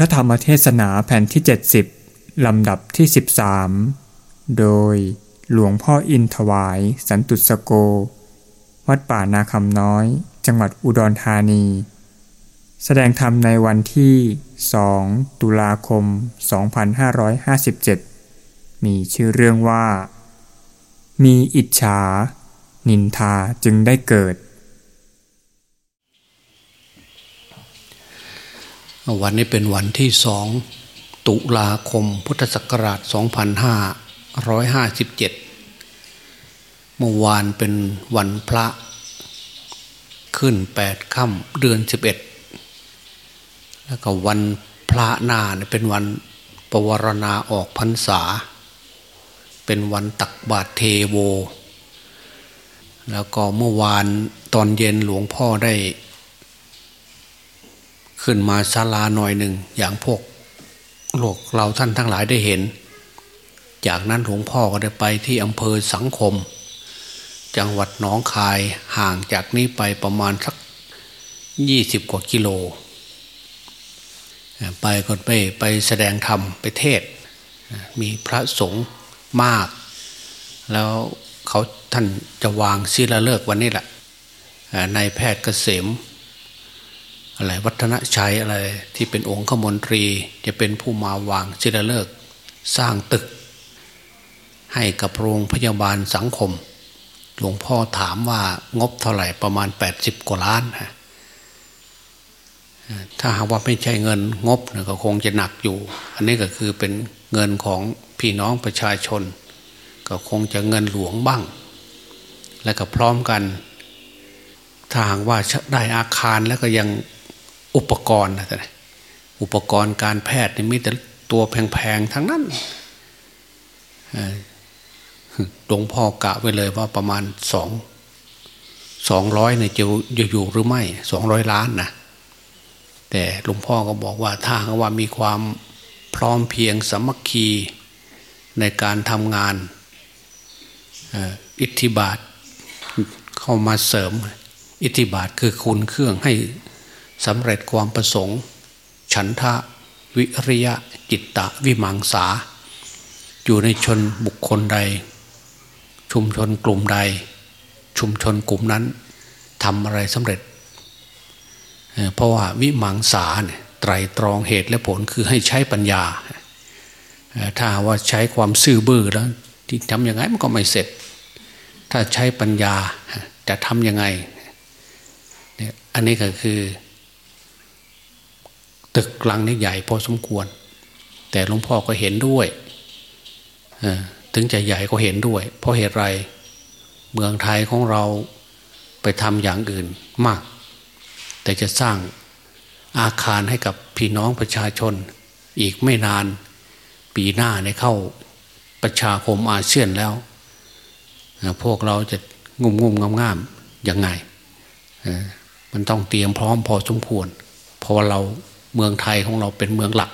ระธรรมเทศนาแผ่นที่ 70 ลำดับที่ 13 โดยหลวงพ่ออินถวาย สันตุสโก วัดป่านาคำน้อย จังหวัดอุดรธานี แสดงธรรมในวันที่ 2 ตุลาคม 2557 มีชื่อเรื่องว่า มีอิจฉา นินทาจึงได้เกิด วันนี้เป็นวันที่สองตุลาคมพุทธศักราช 2557 เมื่อวานเป็นวันพระ ขึ้นแปดค่ำเดือน 11 แล้วก็วันพระหน้าเป็นวันปวารณาออกพรรษา เป็นวันตักบาตรเทโว แล้วก็เมื่อวานตอนเย็นหลวงพ่อได้ ขึ้นมาศาลาหน่อยหนึ่งอย่างพวกโลกเราท่านทั้งหลายได้เห็น จากนั้นหลวงพ่อก็ได้ไปที่อำเภอสังคม จังหวัดหนองคายห่างจากนี้ไปประมาณสักยี่สิบกว่ากิโล ไปก็ไปไปแสดงธรรมไปเทศ มีพระสงฆ์มาก แล้วเขาท่านจะวางศิลาฤกษ์วันนี้แหละในแพทย์เกษม อะไรวัฒนชัยอะไรที่เป็นองค์ขมนตรี จะเป็นผู้มาวางศิลาฤกสร้างตึก ให้กับโรงพยาบาลสังคม หลวงพ่อถามว่างบเท่าไหร่ประมาณ 80 กว่าล้านฮะถ้าหากว่าไม่ใช่เงินงบก็คงจะหนักอยู่ อันนี้ก็คือเป็นเงินของพี่น้องประชาชน ก็คงจะเงินหลวงบ้าง และก็พร้อมกัน ถ้าหากว่าได้อาคารแล้วก็ยัง อุปกรณ์นะท่านอุปกรณ์การแพทย์นี่มีแต่ตัวแพงๆทั้งนั้นหลวงพ่อกะไว้เลยว่าประมาณสองสองร้อยเนี่ยจะอยู่หรือไม่สองร้อยล้านนะแต่หลวงพ่อก็บอกว่าถ้าว่ามีความพร้อมเพียงสมัคคีในการทำงานอิทธิบาทเข้ามาเสริม อิทธิบาทคือคุณเครื่องให้ สำเร็จความประสงค์ ฉันทะวิริยะจิตตะวิมังสา อยู่ในชนบุคคลใด ชุมชนกลุ่มใด ชุมชนกลุ่มนั้นทำอะไรสำเร็จ เพราะว่าวิมังสาเนี่ยไตรตรองเหตุและผลคือให้ใช้ปัญญา ถ้าว่าใช้ความซื่อบื้อแล้วที่ทำยังไงมันก็ไม่เสร็จ ถ้าใช้ปัญญาจะทำยังไง อันนี้ก็คือ ตึกหลังนี้ใหญ่พอสมควร แต่หลวงพ่อก็เห็นด้วยถึงจะใหญ่ก็เห็นด้วย เพราะเหตุไรเมืองไทยของเราไปทำอย่างอื่นมาก แต่จะสร้างอาคารให้กับพี่น้องประชาชน อีกไม่นานปีหน้าในเข้าประชาคมอาเซียนแล้ว พวกเราจะงุ่มงุ่มงามงามยังไง มันต้องเตรียมพร้อมพอสมควร เพราะว่าเรา เมืองไทยของเราเป็นเมืองหลัก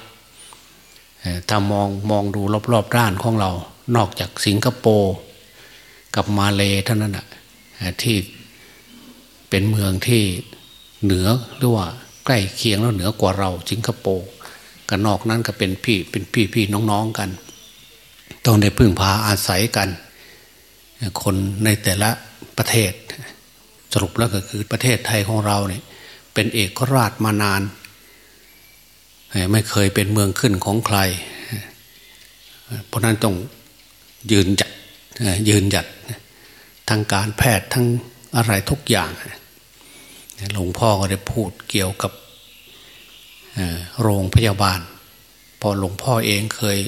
ถ้ามองมองดูรอบๆด้านของเรา นอกจากสิงคโปร์กับมาเลเท่านั้นนะที่เป็นเมืองที่เหนือหรือว่าใกล้เคียงแล้วเหนือกว่าเราสิงคโปร์กันนอกนั้นก็เป็นพี่เป็นพี่พี่น้องๆกัน ต้องได้พึ่งพาอาศัยกัน คนในแต่ละประเทศ สรุปแล้วก็คือประเทศไทยของเราเนี่ยเป็นเอกราชมานาน ไม่เคยเป็นเมืองขึ้นของใคร เพราะนั้นต้องยืนจัดยืนหยัดทางการแพทย์ทั้งอะไรทุกอย่างหลวงพ่อก็ได้พูดเกี่ยวกับโรงพยาบาล พอหลวงพ่อเองเคย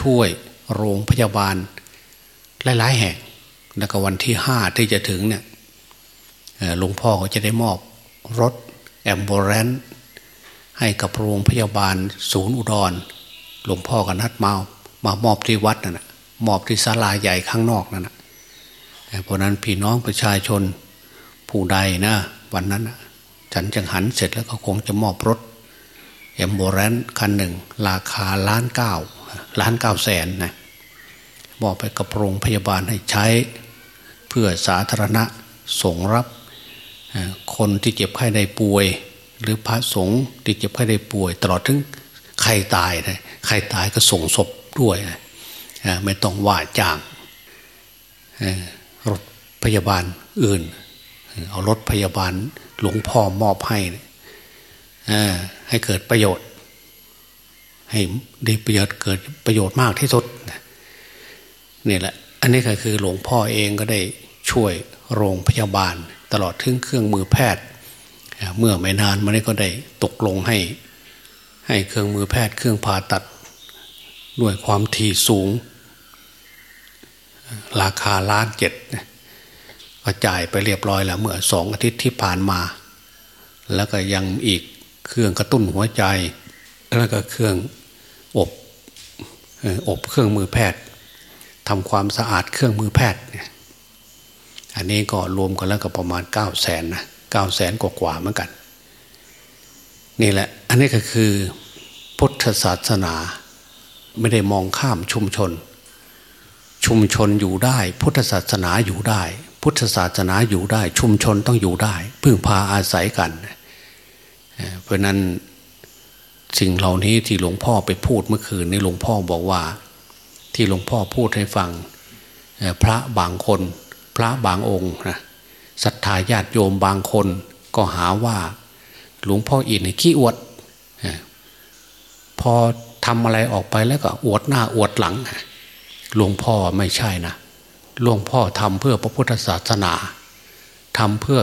ช่วยโรงพยาบาล หลายๆแห่ง แล้วก็วันที่ห้าที่จะถึงเนี่ยหลวงพ่อก็จะได้มอบรถแอมโบเรน ให้กับโรงพยาบาลศูนย์อุดร หลวงพ่อกันนัดมามามอบที่วัดนั่นนะมอบที่ศาลาใหญ่ข้างนอกนั่นนะเพราะนั้นพี่น้องประชาชนผู้ใดนะวันนั้นฉันจังหันเสร็จแล้วก็คงจะมอบรถแอมโบรนคันหนึ่ง ราคาล้านเก้าล้านเก้าแสนนะมอบไปกับโรงพยาบาลให้ใช้ เพื่อสาธารณะส่งรับคนที่เจ็บไข้ได้ป่วย หรือพระสงฆ์ที่เจ็บไข้ได้ป่วย ตลอดถึงใครตายนะใครตายก็ส่งศพด้วยนะไม่ต้องว่าจ้างรถพยาบาลอื่น เอารถพยาบาลหลวงพ่อมอบให้ให้เกิดประโยชน์ ให้ได้ประโยชน์เกิดประโยชน์มากที่สุดนี่แหละ อันนี้ก็คือหลวงพ่อเองก็ได้ช่วยโรงพยาบาล ตลอดถึงเครื่องมือแพทย์ เมื่อไม่นานมานี้ก็ได้ตกลงให้ ให้เครื่องมือแพทย์เครื่องผ่าตัด ด้วยความถี่สูง ราคาล้านเจ็ดก็จ่ายไปเรียบร้อยแล้วเมื่อสองอาทิตย์ที่ผ่านมา แล้วก็ยังอีกเครื่องกระตุ้นหัวใจ แล้วก็เครื่องอบอบเครื่องมือแพทย์ทำความสะอาดเครื่องมือแพทย์ อันนี้ก็รวมกันแล้วก็ประมาณเก้าแสนนะ เก้าแสนกว่าๆเหมือนกัน นี่แหละ อันนี้ก็คือพุทธศาสนาไม่ได้มองข้ามชุมชน ชุมชนอยู่ได้ พุทธศาสนาอยู่ได้ พุทธศาสนาอยู่ได้ ชุมชนต้องอยู่ได้ พึ่งพาอาศัยกัน เพราะนั้นสิ่งเหล่านี้ที่หลวงพ่อไปพูดเมื่อคืนนี้หลวงพ่อบอกว่า ที่หลวงพ่อพูดให้ฟังพระบางคน พระบางองค์นะ ศรัทธาญาติโยมบางคนก็หาว่า หลวงพ่ออินขี้อวด พอทำอะไรออกไปแล้วก็อวดหน้าอวดหลัง หลวงพ่อไม่ใช่นะหลวงพ่อทำเพื่อพระพุทธศาสนาทำเพื่อ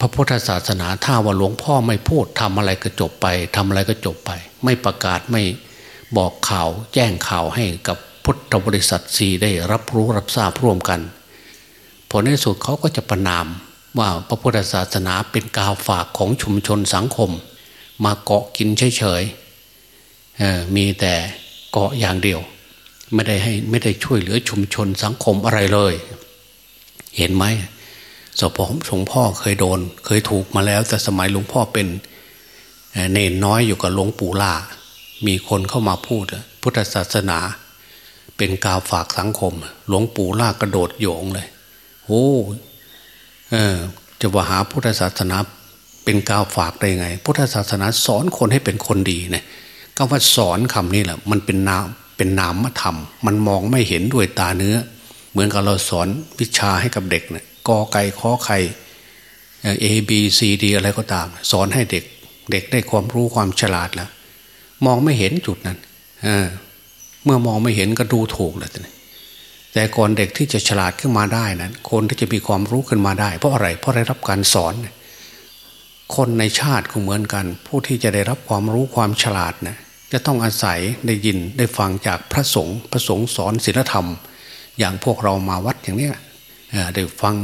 พระพุทธศาสนาถ้าว่าหลวงพ่อไม่พูดทำอะไรก็จบไปทำอะไรก็จบไป ไม่ประกาศไม่บอกข่าวแจ้งข่าวให้กับพุทธบริษัทสีได้รับรู้รับทราบร่วมกัน ผลในสุดเขาก็จะประนามว่าพระพุทธศาสนาเป็นกาวฝากของชุมชนสังคม มาเกาะกินเฉยๆมีแต่เกาะอย่างเดียว ไม่ได้ให้ไม่ได้ช่วยเหลือชุมชนสังคมอะไรเลย เห็นไหมสพหลวงพ่อเคยโดน เคยถูกมาแล้ว แต่สมัยหลวงพ่อเป็นเนนน้อยอยู่กับหลวงปู่ล่า มีคนเข้ามาพูด พุทธศาสนา เป็นกาวฝากสังคม หลวงปู่ล่ากระโดดโยงเลย โอ้เออจะว่าหาพุทธศาสนาเป็นกาวฝากได้ไง พุทธศาสนาสอนคนให้เป็นคนดีเนี่ยคำว่าสอนคำนี้แหละ มันเป็นนามเป็นนามธรรม มันมองไม่เห็นด้วยตาเนื้อ เหมือนกับเราสอนวิชาให้กับเด็กเนี่ยกอไก่ข้อไข่ A B C D อะไรก็ตาม สอนให้เด็ก เด็กได้ความรู้ความฉลาดแล้ว มองไม่เห็นจุดนั้นเมื่อมองไม่เห็นก็ดูถูกแล้ว แต่ก่อนเด็กที่จะฉลาดขึ้นมาได้นั้น คนที่จะมีความรู้ขึ้นมาได้ เพราะอะไร เพราะได้รับการสอน คนในชาติก็เหมือนกัน ผู้ที่จะได้รับความรู้ความฉลาดนะจะต้องอาศัยได้ยินได้ฟังจากพระสงฆ์พระสงฆ์สอนศีลธรรม อย่างพวกเรามาวัดอย่างนี้ได้ฟัง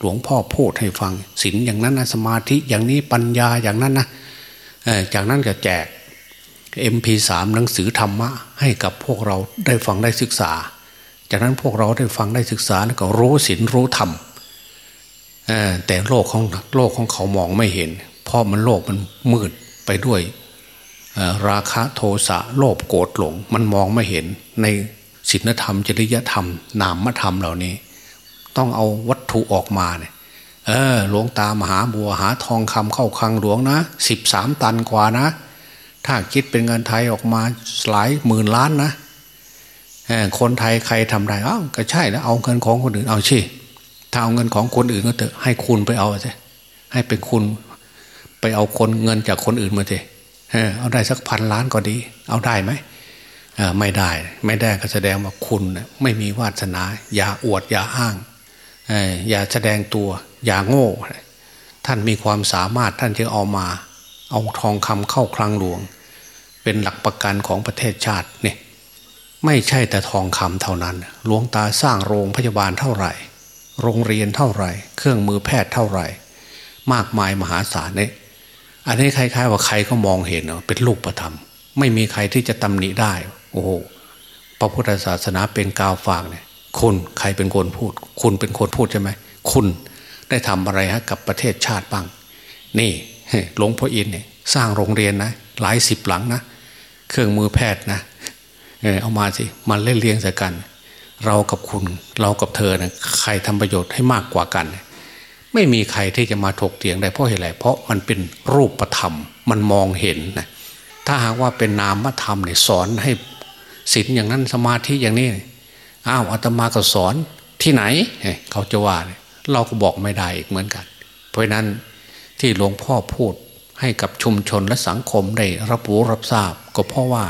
หลวงพ่อพูดให้ฟังศีลอย่างนั้นนะสมาธิอย่างนี้ปัญญาอย่างนั้นนะจากนั้นก็แจก MP3 หนังสือธรรมะให้กับพวกเราได้ฟังได้ศึกษา จากนั้นพวกเราได้ฟังได้ศึกษาแล้วก็รู้ศีลรู้ธรรมแต่โลกของโลกของเขามองไม่เห็น เพราะมันโลกมันมืดไปด้วยราคะโทสะโลภโกรธหลง มันมองไม่เห็นในศีลธรรม จริยธรรม นามธรรมเหล่านี้ ต้องเอาวัตถุออกมาเนี่ยเออหลวงตามหาบัวหาทองคำเข้าคลังหลวงนะสิบสามตันกว่านะ ถ้าคิดเป็นเงินไทยออกมาหลายหมื่นล้านนะ คนไทยใครทำได้อ้าวก็ใช่แล้วเอาเงินของคนอื่นเอาชีถ้าเอาเงินของคนอื่นก็เถอะให้คุณไปเอาสิให้เป็นคุณไปเอาคนเงินจากคนอื่นมาสิเอาได้สักพันล้านก็ดี เอาได้ไหมไม่ได้ ไม่ได้ก็แสดงว่าคุณไม่มีวาสนา อย่าอวดอย่าอ้างอย่าแสดงตัว อย่าโง่ ท่านมีความสามารถท่านจะเอามา เอาทองคำเข้าคลังหลวง เป็นหลักประกันของประเทศชาติเนี่ย ไม่ใช่แต่ทองคำเท่านั้น หลวงตาสร้างโรงพยาบาลเท่าไหร่ โรงเรียนเท่าไหร่ เครื่องมือแพทย์เท่าไหร่ มากมายมหาศาลเนี่ยอันนี้คล้ายๆว่าใครก็มองเห็นเป็นรูกประธรรม ไม่มีใครที่จะตำหนิได้ โอ้โหพระพุทธศาสนาเป็นกาวฝากเนี่ยคุณใครเป็นคนพูด คุณเป็นคนพูดใช่ไหมคุณได้ทำอะไรฮะกับประเทศชาติบ้าง นี่หลวงพ่ออินเนี่ยสร้างโรงเรียนนะหลายสิบหลังนะ เครื่องมือแพทย์นะ เอามาสิมาเล่นเลี้ยงใส่กัน เรากับคุณเรากับเธอนะใครทำประโยชน์ให้มากกว่ากัน ไม่มีใครที่จะมาถกเถียงได้เพราะเหตุไรเพราะมันเป็นรูปธรรม มันมองเห็นนะถ้าหากว่าเป็นนามธรรมเนี่ยสอนให้ศีลอย่างนั้นสมาธิอย่างนี้อ้าวอาตมาก็สอนที่ไหนเขาจะว่าเราก็บอกไม่ได้อีกเหมือนกัน เพราะนั้นที่หลวงพ่อพูดให้กับชุมชนและสังคมได้รับรู้รับทราบ ก็เพราะว่า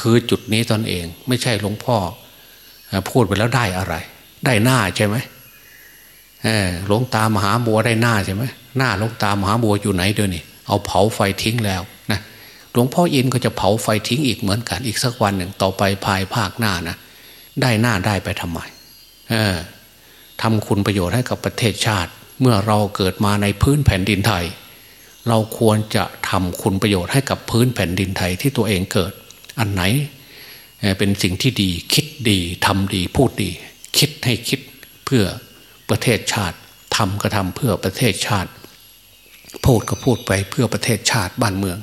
คือจุดนี้ตนเอง ไม่ใช่หลวงพ่อ พูดไปแล้วได้อะไร ได้หน้าใช่ไหมหลวงตามหาบัวได้หน้าใช่ไหมหน้าหลวงตามหาบัวอยู่ไหนเดี๋ยวนี้เอาเผาไฟทิ้งแล้วนะหลวงพ่ออินก็จะเผาไฟทิ้งอีกเหมือนกันอีกสักวันหนึ่งต่อไปภายภาคหน้านะได้หน้าได้ไปทำไมทำคุณประโยชน์ให้กับประเทศชาติ เมื่อเราเกิดมาในพื้นแผ่นดินไทย เราควรจะทำคุณประโยชน์ให้กับพื้นแผ่นดินไทยที่ตัวเองเกิด อันไหนเป็นสิ่งที่ดีคิดดีทำดีพูดดี คิดให้คิดเพื่อประเทศชาติทำก็ทำเพื่อประเทศชาติ พูดก็พูดไปเพื่อประเทศชาติบ้านเมือง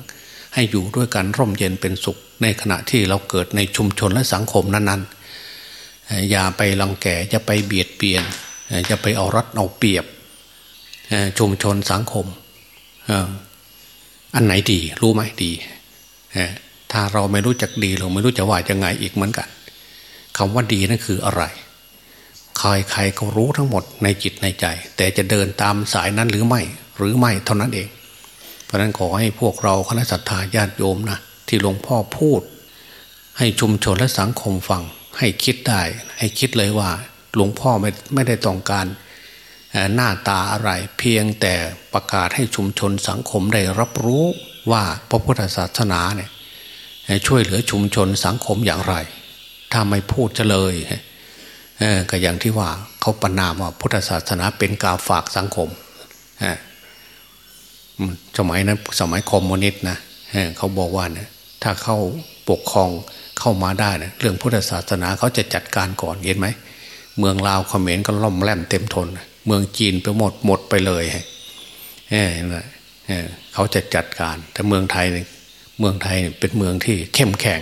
ให้อยู่ด้วยกันร่มเย็นเป็นสุข ในขณะที่เราเกิดในชุมชนและสังคมนั้นๆ อย่าไปรังแกอย่าไปเบียดเบียนอย่าไปเอารัดเอาเปรียบชุมชนสังคมอันไหนดีรู้ไหมดี ถ้าเราไม่รู้จักดีเราไม่รู้จะว่ายังไงอีกเหมือนกันคำว่าดีนั่นคืออะไร ใครใครก็รู้ทั้งหมดในจิตในใจ แต่จะเดินตามสายนั้นหรือไม่ หรือไม่เท่านั้นเอง เพราะนั้นขอให้พวกเราคณะสัตยาญาติโยมนะที่หลวงพ่อพูด ให้ชุมชนและสังคมฟัง ให้คิดได้ ให้คิดเลยว่า หลวงพ่อไม่ไม่ได้ต้องการหน้าตาอะไรเพียงแต่ประกาศให้ชุมชนสังคมได้รับรู้ว่าพระพุทธศาสนาเนี่ย ช่วยเหลือชุมชนสังคมอย่างไร ถ้าไม่พูดจะเลยก็อย่างที่ว่าเขาประนามว่าพุทธศาสนาเป็นกาฝากสังคมสมัยนั้นสมัยคอมมิวนิสต์นะเขาบอกว่านี่ยถ้าเข้าปกครองเข้ามาได้นะเรื่องพุทธศาสนาเขาจะจัดการก่อนเห็นไหมเมืองลาวเขมรก็ล่อมแล่มเต็มทน เมืองจีนไปหมดหมดไปเลยเเขาจะจัดการแต่เมืองไทยเมืองไทยเป็นเมืองที่เข้มแข็ง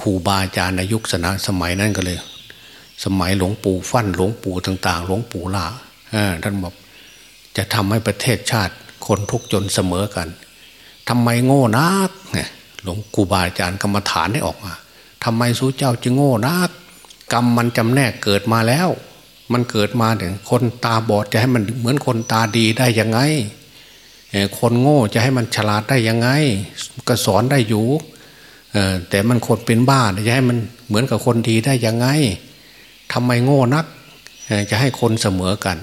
ครูบาอาจารย์ในยุคสนะสมัยนั้นก็เลย สมัยหลวงปู่ฟั่นหลวงปู่ต่าง ๆ หลวงปู่ลาท่านบอกจะทำให้ประเทศชาติคนทุกจนเสมอกันทำไมโง่นักหลวงกูบาอาจารย์กรรมฐานได้ออกมาทำไมสู้เจ้าจึงโง่นักกรรมมันจำแนกเกิดมาแล้ว มันเกิดมาถึงคนตาบอดจะให้มันเหมือนคนตาดีได้ยังไง คนโง่จะให้มันฉลาดได้ยังไง ก็สอนได้อยู่แต่มันคนเป็นบ้าจะให้มันเหมือนกับคนดีได้ยังไงทำไมโง่นัก จะให้คนเสมอกัน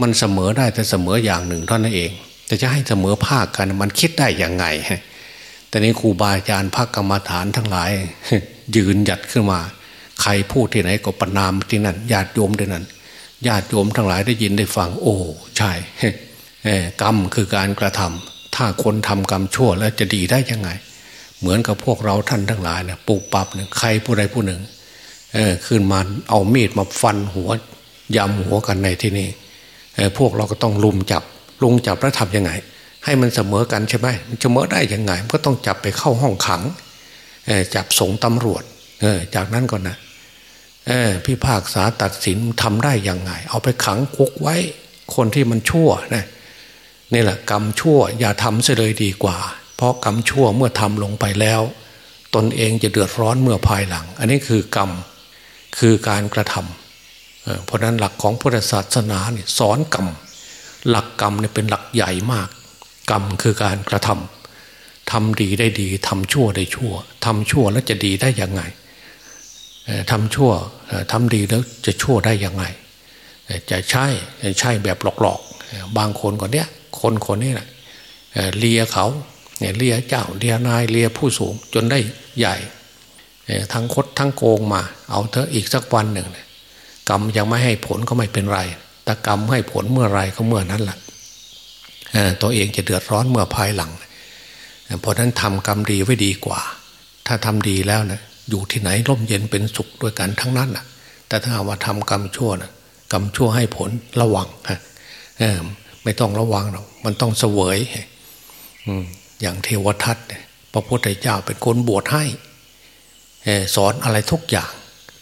มันเสมอได้แต่เสมออย่างหนึ่งเท่านั้นเอง แต่จะให้เสมอภาคกันมันคิดได้ย่างไงแต่นี้ครูบาอาจารย์ภาคกรรมฐานทั้งหลาย ยืนหยัดขึ้นมา ใครพูดที่ไหนก็ประนามที่นั่นญาติโยมที่นั่นญาติโยมทั้งหลายได้ยินได้ฟัง โอ้ใช่ กรรมคือการกระทำถ้าคนทำกรรมชั่วแล้วจะดีได้ยังไง เหมือนกับพวกเราท่านทั้งหลายเนี่ยปลูกปับเนี่ยใครผู้ใดผู้หนึ่งขึ้นมาเอามีดมาฟันหัวยำหัวกันในที่นี่พวกเราก็ต้องลุมจับลุงจับแล้วทำยังไง ให้มันเสมอกันใช่ไหมมันเสมอได้ยังไงมันก็ต้องจับไปเข้าห้องขังจับส่งตำรวจจากนั้นก่อนนะพี่ภาคษาตัดสินทำได้ยังไง เอาไปขังคุกไว้คนที่มันชั่วนะ นี่แหละกรรมชั่วอย่าทำเสียเลยดีกว่า เพราะกรรมชั่วเมื่อทำลงไปแล้ว ตนเองจะเดือดร้อนเมื่อภายหลัง อันนี้คือกรรมคือการกระทำเพราะนั้นหลักของพุทธศาสนาเนี่ยสอนกรรมหลักกรรมเนี่ยเป็นหลักใหญ่มาก กรรมคือการกระทำทำดีได้ดีทำชั่วได้ชั่วทำชั่วแล้วจะดีได้ยังไงทำชั่วทำดีแล้วจะชั่วได้ยังไงจะใช่ใช่แบบหลอกๆ บางคนคนเนี้ย คนคนนี้แหละเลียเขาเลียเจ้าเลียนายเลียผู้สูงจนได้ใหญ่ทั้งคดทั้งโกงมา เอาเถอะอีกสักวันหนึ่งกรรมยังไม่ให้ผลก็ไม่เป็นไรแต่กรรมให้ผลเมื่อไรก็เมื่อนั้นแหละตัวเองจะเดือดร้อนเมื่อภายหลัง เพราะนั้นทำกรรมดีไว้ดีกว่า ถ้าทำดีแล้วนะอยู่ที่ไหนร่มเย็นเป็นสุขด้วยกันทั้งนั้นนะแต่ถ้าว่าทำกรรมชั่วนะกรรมชั่วให้ผลระวังฮะ ไม่ต้องระวังหรอกมันต้องเสวยอย่างเทวทัตพระพุทธเจ้าเป็นคนบวชให้สอนอะไรทุกอย่าง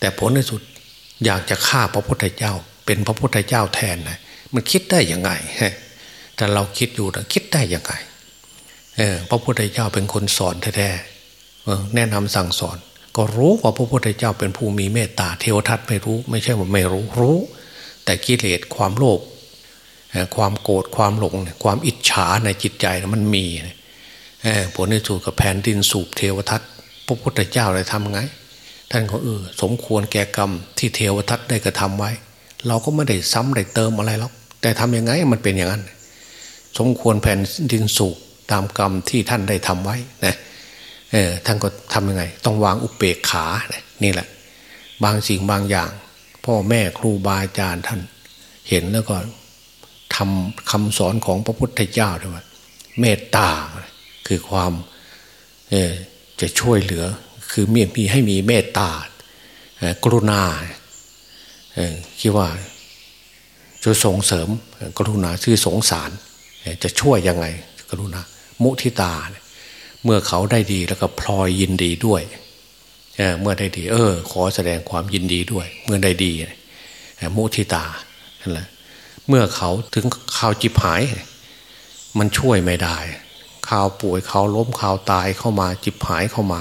แต่ผลในสุดอยากจะฆ่าพระพุทธเจ้า เป็นพระพุทธเจ้าแทนนะมันคิดได้ยังไงแต่เราคิดอยู่นะคิดได้ยังไงพระพุทธเจ้าเป็นคนสอนแท้ๆแนะนำสั่งสอน ก็รู้ว่าพระพุทธเจ้าเป็นผู้มีเมตตาเทวทัตไม่รู้ ไม่ใช่ว่าไม่รู้รู้ แต่กิเลสความโลภ ความโกรธความหลง ความอิจฉาในจิตใจมันมีผลในสุดกับแผ่นดินสูบเทวทัตพระพุทธเจ้าเลยทำไง ท่านก็เออสมควรแก่กรรมที่เทวทัตได้กระทำไว้ เราก็ไม่ได้ซ้ำได้เติมอะไรหรอกแต่ทำยังไงมันเป็นอย่างนั้น สมควรแผ่นดินสูบตามกรรมที่ท่านได้ทำไว้นะเออท่านก็ทำยังไง ต้องวางอุเบกขานี่แหละ บางสิ่งบางอย่าง พ่อแม่ครูบาอาจารย์ท่าน เห็นแล้วก็ ทำคำสอนของพระพุทธเจ้าด้วยว่าเมตตาคือความจะช่วยเหลือคือมีมีให้มีเมตตากรุณาคิดว่าจะส่งเสริมกรุณาชื่อสงสาร จะช่วยยังไง กรุณา มุทิตา เมื่อเขาได้ดีแล้วก็พลอยยินดีด้วยเมื่อได้ดี เออ ขอแสดงความยินดีด้วย เมื่อได้ดี มุทิตานั่นแหละ เมื่อเขาถึงข่าวจิบหาย มันช่วยไม่ได้ข่าวป่วยข่าวล้มข่าวตายเข้ามาจิบหายเข้ามา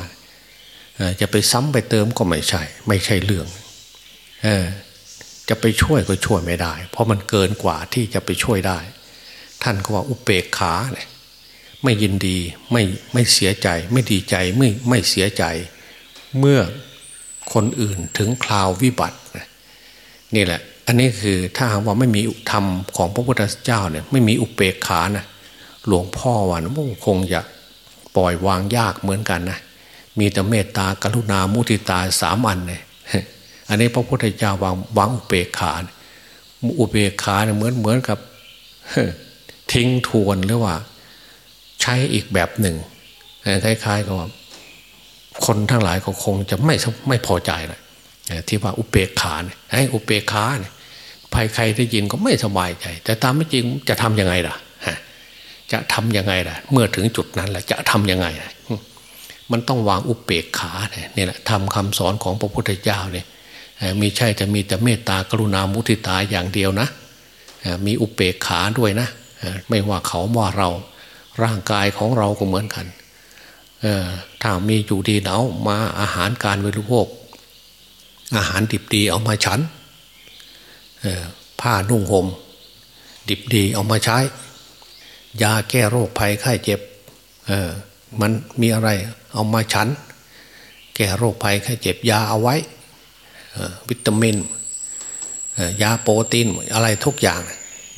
จะไปซ้ำไปเติมก็ไม่ใช่ ไม่ใช่เรื่องจะไปช่วยก็ช่วยไม่ได้ เพราะมันเกินกว่าที่จะไปช่วยได้ ท่านก็ว่าอุเปกขาเนี่ยไม่ยินดีไม่ไม่เสียใจ ไม่ดีใจไม่ไม่เสียใจ เมื่อคนอื่นถึงคราววิบัตินี่แหละ อันนี้คือถ้าหากว่าไม่มีธรรมของพระพุทธเจ้าเนี่ยไม่มีอุเบกขานะหลวงพ่อว่านะคงจะปล่อยวางยากเหมือนกันนะมีแต่เมตตากรุณามุทิตาสามอันเนี่ยอันนี้พระพุทธเจ้าวางวางอุเบกขาอุเบกขาเนี่ยเหมือนเหมือนกับทิ้งทวนหรือว่า ใช้อีกแบบหนึ่งคล้ายๆกับคนทั้งหลายก็คงจะไม่ไม่พอใจเลย ที่ว่าอุเบกขาเนี่ยไอ้อุเบกขาเนี่ยภายใครได้ยินก็ไม่สบายใจ แต่ตามไม่จริงจะทํำยังไงล่ะจะทํำยังไงล่ะ เมื่อถึงจุดนั้นแหละจะทํำยังไงมันต้องวางอุเบกขาเนี่ยนี่แหละทำคำสอนของพระพุทธเจ้าเนี่ยมีใช่จะมีแต่เมตตากรุณามุทิตาอย่างเดียวนะมีอุเบกขาด้วยนะไม่ว่าเขาว่าเราร่างกายของเราก็เหมือนกันถ้ามีอยู่ดีเนามาอาหารการบริโภค อาหารดิบดีเอามาฉันผ้านุ่งหม่มดิบดีเอามาใช้ ยาแก้โรคภัยไข้เจ็บมันมีอะไรเอามาฉัน แก้โรคภัยไข้เจ็บยาเอาไว้วิตามินยาโปรตีนอะไรทุกอย่าง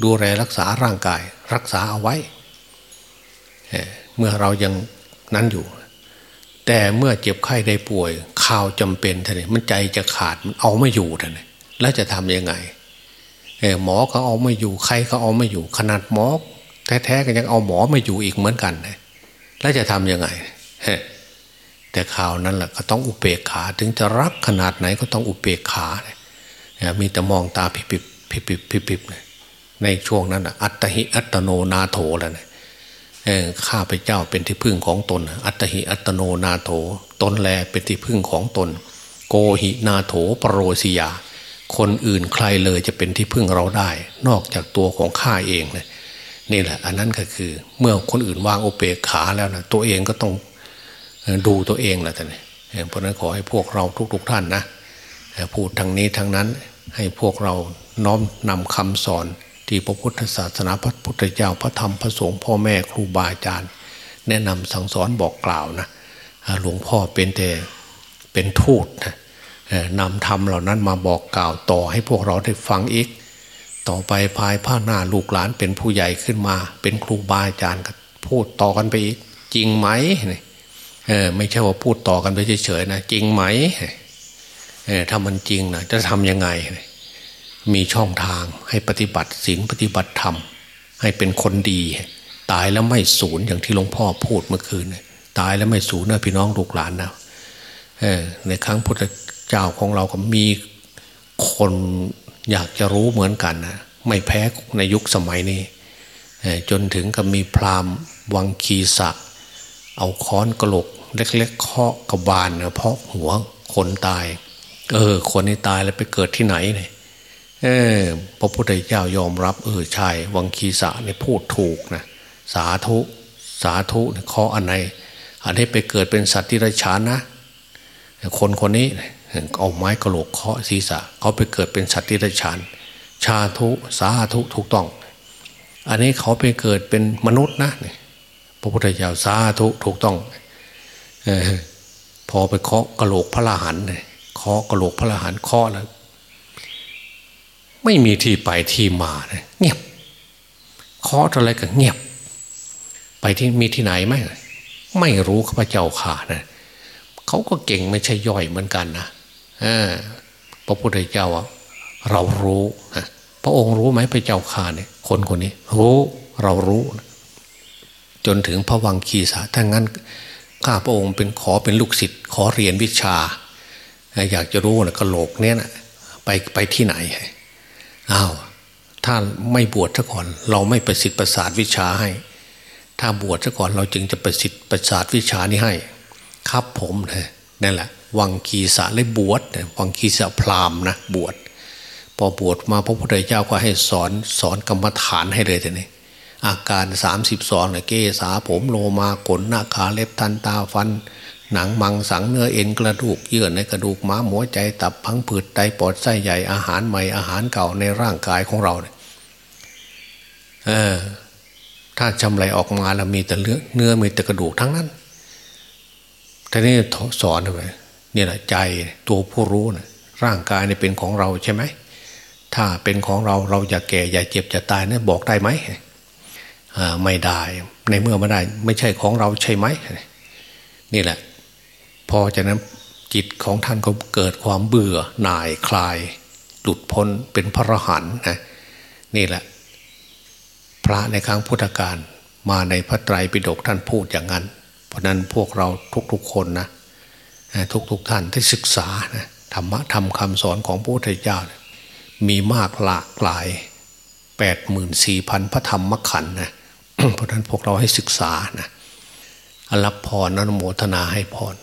ดูแลรักษาร่างกาย รักษาเอาไว้ เมื่อเรายังนั้นอยู่ แต่เมื่อเจ็บไข้ได้ป่วย ข่าวจำเป็นท่านมันใจจะขาดมันเอาไม่อยู่ท่านแล้วจะทำยังไงหมอเขาเอาไม่อยู่ใครเขาเอาไม่อยู่ ขนาดหมอแท้ๆก็ยังเอาหมอไม่อยู่อีกเหมือนกันแล้วจะทํำยังไงแต่ข่าวนั้นแหละก็ต้องอุเบกขา ถึงจะรักขนาดไหนก็ต้องอุเบกขามีแต่มองตาพิบพิบพิบพิบพิบพิบในช่วงนั้นอัตหิอัตโนนาโถแล้วนะ ข้าพเจ้าเป็นที่พึ่งของตน อัตหิอัตโนนาโถ ตนแลเป็นที่พึ่งของตน โกหินาโถปรโรสิยา คนอื่นใครเลยจะเป็นที่พึ่งเราได้ นอกจากตัวของข้าเองเลยนี่แหละ อันนั้นก็คือ เมื่อคนอื่นวางโอเปกขาแล้วนะตัวเองก็ต้องดูตัวเองแหละท่านเพราะนั้นขอให้พวกเราทุก ๆทท่านนะพูดทางนี้ทางนั้นให้พวกเราน้อมนำคำสอน ที่พระพุทธศาสนาพระพุทธเจ้าพระธรรมพระสงฆ์พ่อแม่ครูบาอาจารย์ แนะนำสั่งสอนบอกกล่าวนะหลวงพ่อเป็นแต่เป็นทูตนะนำธรรมเหล่านั้นมาบอกกล่าวต่อให้พวกเราได้ฟังอีก ต่อไปภายภาคหน้าลูกหลานเป็นผู้ใหญ่ขึ้นมา เป็นครูบาอาจารย์ก็พูดต่อกันไปอีก จริงไหมเออไม่ใช่ว่าพูดต่อกันไปเฉยๆนะจริงไหมเออถ้ามันจริงนะจะทำยังไง มีช่องทางให้ปฏิบัติศีลปฏิบัติธรรม ให้เป็นคนดี ตายแล้วไม่สูญอย่างที่หลวงพ่อพูดเมื่อคืนตายแล้วไม่สูญนะพี่น้องลูกหลานนะในครั้งพุทธเจ้าของเราก็มีคนอยากจะรู้เหมือนกันนะไม่แพ้ในยุคสมัยนี้จนถึงกับมีพราหมณ์วังคีสะเอาค้อนกระโหลกเล็กๆเคาะกระบาลนะเพราะหัวคนตาย เออ คนนี้ตายแล้วไปเกิดที่ไหนเนี่ย เออพระพุทธเจ้ายอมรับ เออใช่วังคีสะเนี่ยพูดถูกนะสาธุสาธุเคาอันไหนอันนี้ไปเกิดเป็นสัตว์ที่ไรฉานนะคนคนนี้เอาไม้กระโหลกเคาะศีรษะเขาไปเกิดเป็นสัตว์ที่ไรฉานชาทุสาธุถูกต้อง อันนี้เขาไปเกิดเป็นมนุษย์นะพระพุทธเจ้าสาธุถูกต้องอพอไปเคาะกระโหลกพระราหันเลยเคาะกระโหลกพระราหันเคาะแล้ว ไม่มีที่ไปที่มาเลยเงียบเคาะอะไรก็เงียบ ไปที่มีที่ไหนไหมไม่รู้ข้าพเจ้าข่านะเขาก็เก่งไม่ใช่ย่อยเหมือนกันนะพระพุทธเจ้าเรารู้นะพระองค์รู้ไหมพระเจ้าข่าเนี่ย คนคนนี้ รู้เรารู้ จนถึงพระวังคีสาถ้างั้นข้าพระองค์เป็นขอเป็นลูกศิษย์ขอเรียนวิชา อยากจะรู้นะกระโหลกเนี่ยนะไปไปที่ไหน อ้าวถ้าไม่บวชซะก่อน เราไม่ประสิทธิ์ประสาทวิชาให้ ถ้าบวชซะก่อนเราจึงจะประสิทธิ์ประสาทวิชานี้ให้ ครับผมนะนั่นแหละ วังคีสาเลยบวชวังคีสาพรามนะบวชพอบวชมาพระพุทธเจ้าก็ให้สอนสอนกรรมฐานให้เลยทีนี้อาการสามสิบสองเนี่ยเกสาผมโลมาขนหน้าขาเล็บทันตาฟัน หนังมังสังเนื้อเอ็นกระดูกเยื่อในกระดูกม้าหัวใจตับพังผืดไตปอดไส้ใหญ่อาหารใหม่อาหารเก่าในร่างกายของเราเนี่ยเออถ้าชำไรออกมาแล้วมีแต่เนื้อเนื้อมีแต่กระดูกทั้งนั้นแต่นี่สอนไปเนี่ยแหละใจตัวผู้รู้นะร่างกายเนี่ยเป็นของเราใช่ไหมถ้าเป็นของเราเราอย่าแก่อย่าเจ็บจะตายนะบอกได้ไหมไม่ได้ ในเมื่อไม่ได้ ไม่ใช่ของเราใช่ไหมนี่แหละ อจากนั้นจิตของท่านก็เกิดความเบื่อหน่ายคลาย หลุดพ้นเป็นพระรหันนะนี่แหละ พระในครั้งพุทธกาลมาในพระไตรปิฎกท่านพูดอย่างนั้น เพราะนั้นพวกเราทุกๆคนนะทุกๆท่านที่ศึกษานะธรรมะทำคำสอนของพระพุทธเจ้า มีมากหลากหลายแปดหมื่นสี่พันพระธรรมขันนะเพราะนั้นพวกเราให้ศึกษานะรับพรนโมทนาให้พร